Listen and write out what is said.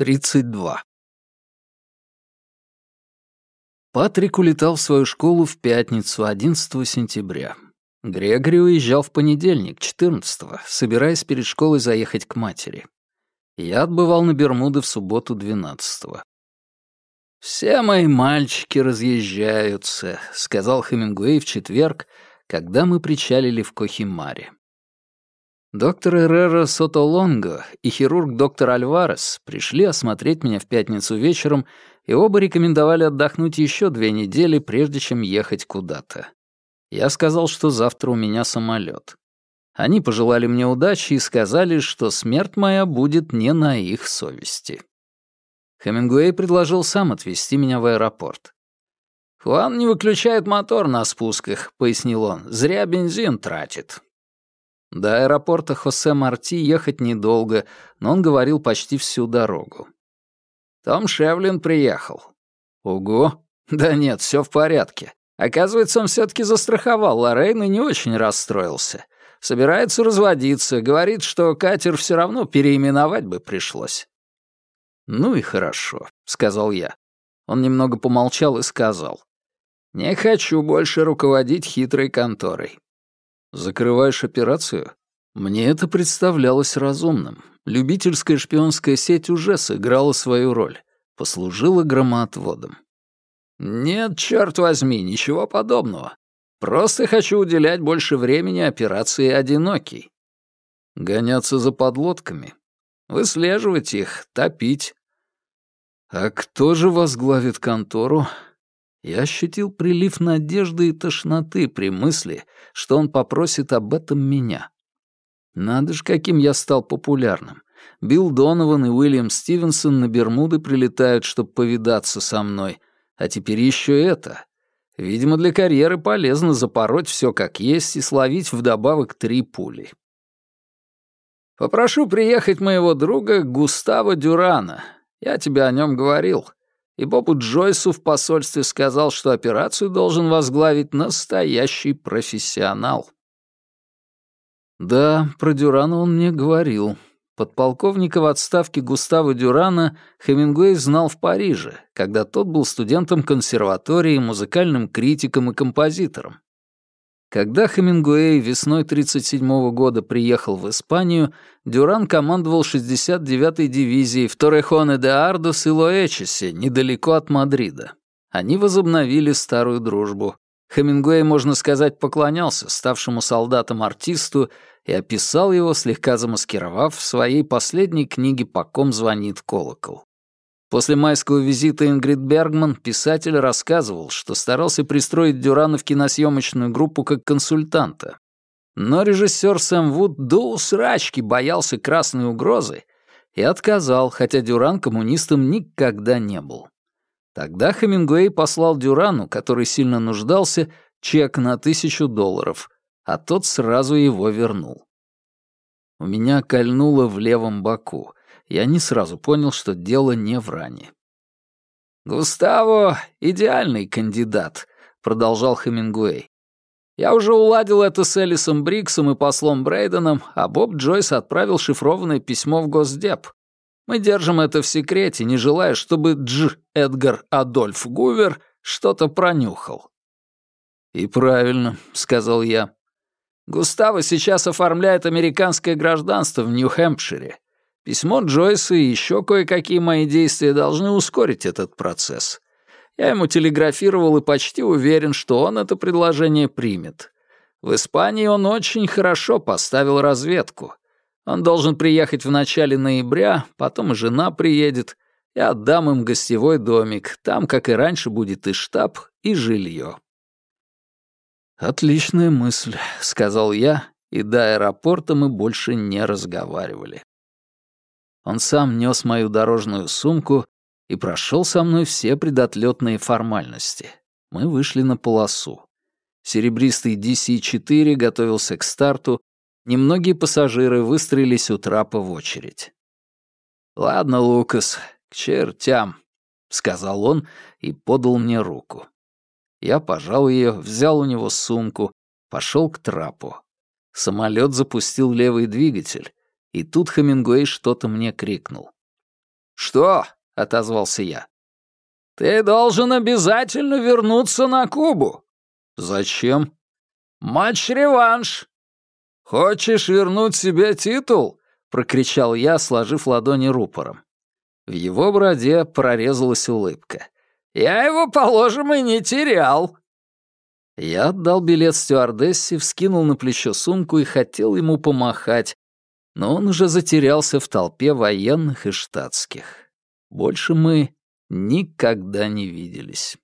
32. Патрик улетал в свою школу в пятницу, 11 сентября. Грегори уезжал в понедельник, 14 собираясь перед школой заехать к матери. Я отбывал на Бермуды в субботу, 12 -го. «Все мои мальчики разъезжаются», — сказал Хемингуэй в четверг, когда мы причалили в Кохимаре. Доктор Эррера Сотолонго и хирург доктор Альварес пришли осмотреть меня в пятницу вечером и оба рекомендовали отдохнуть еще две недели, прежде чем ехать куда-то. Я сказал, что завтра у меня самолет. Они пожелали мне удачи и сказали, что смерть моя будет не на их совести. Хемингуэй предложил сам отвезти меня в аэропорт. «Хуан не выключает мотор на спусках», — пояснил он. «Зря бензин тратит». До аэропорта Хосе Марти ехать недолго, но он говорил почти всю дорогу. «Том Шевлин приехал». «Ого! Да нет, все в порядке. Оказывается, он все-таки застраховал Лоррейн и не очень расстроился. Собирается разводиться, говорит, что катер все равно переименовать бы пришлось». «Ну и хорошо», — сказал я. Он немного помолчал и сказал. «Не хочу больше руководить хитрой конторой. Закрываешь операцию? Мне это представлялось разумным. Любительская шпионская сеть уже сыграла свою роль, послужила громоотводом. Нет, черт возьми, ничего подобного. Просто хочу уделять больше времени операции «Одинокий». Гоняться за подлодками, выслеживать их, топить. А кто же возглавит контору? Я ощутил прилив надежды и тошноты при мысли, что он попросит об этом меня. Надо же, каким я стал популярным. Билл Донован и Уильям Стивенсон на Бермуды прилетают, чтобы повидаться со мной. А теперь еще это. Видимо, для карьеры полезно запороть все как есть и словить вдобавок три пули. Попрошу приехать моего друга Густава Дюрана. Я тебе о нем говорил и Бобу Джойсу в посольстве сказал, что операцию должен возглавить настоящий профессионал. Да, про Дюрана он мне говорил. Подполковника в отставке Густава Дюрана Хемингуэй знал в Париже, когда тот был студентом консерватории, музыкальным критиком и композитором. Когда Хемингуэй весной 1937 года приехал в Испанию, Дюран командовал 69-й дивизией в Торрехоне де Ардос и Лоэчесе, недалеко от Мадрида. Они возобновили старую дружбу. Хемингуэй, можно сказать, поклонялся ставшему солдатом-артисту и описал его, слегка замаскировав, в своей последней книге «По ком звонит колокол». После майского визита Ингрид Бергман писатель рассказывал, что старался пристроить Дюрана в киносъемочную группу как консультанта. Но режиссер Сэм Вуд до усрачки боялся красной угрозы и отказал, хотя Дюран коммунистом никогда не был. Тогда Хемингуэй послал Дюрану, который сильно нуждался, чек на тысячу долларов, а тот сразу его вернул. У меня кольнуло в левом боку — я не сразу понял, что дело не в ране. «Густаво — идеальный кандидат», — продолжал Хемингуэй. «Я уже уладил это с Элисом Бриксом и послом Брейденом, а Боб Джойс отправил шифрованное письмо в Госдеп. Мы держим это в секрете, не желая, чтобы Дж. Эдгар Адольф Гувер что-то пронюхал». «И правильно», — сказал я. «Густаво сейчас оформляет американское гражданство в Нью-Хэмпшире. Письмо Джойса и еще кое-какие мои действия должны ускорить этот процесс. Я ему телеграфировал и почти уверен, что он это предложение примет. В Испании он очень хорошо поставил разведку. Он должен приехать в начале ноября, потом и жена приедет. Я отдам им гостевой домик. Там, как и раньше, будет и штаб, и жилье. «Отличная мысль», — сказал я, и до аэропорта мы больше не разговаривали. Он сам нес мою дорожную сумку и прошел со мной все предотлетные формальности. Мы вышли на полосу. Серебристый DC-4 готовился к старту, немногие пассажиры выстроились у трапа в очередь. «Ладно, Лукас, к чертям», — сказал он и подал мне руку. Я пожал ее, взял у него сумку, пошел к трапу. Самолет запустил левый двигатель, и тут Хемингуэй что-то мне крикнул. «Что?» — отозвался я. «Ты должен обязательно вернуться на Кубу». «Зачем?» «Матч-реванш». «Хочешь вернуть себе титул?» — прокричал я, сложив ладони рупором. В его бороде прорезалась улыбка. «Я его, положим, и не терял». Я отдал билет стюардессе, вскинул на плечо сумку и хотел ему помахать, но он уже затерялся в толпе военных и штатских. Больше мы никогда не виделись.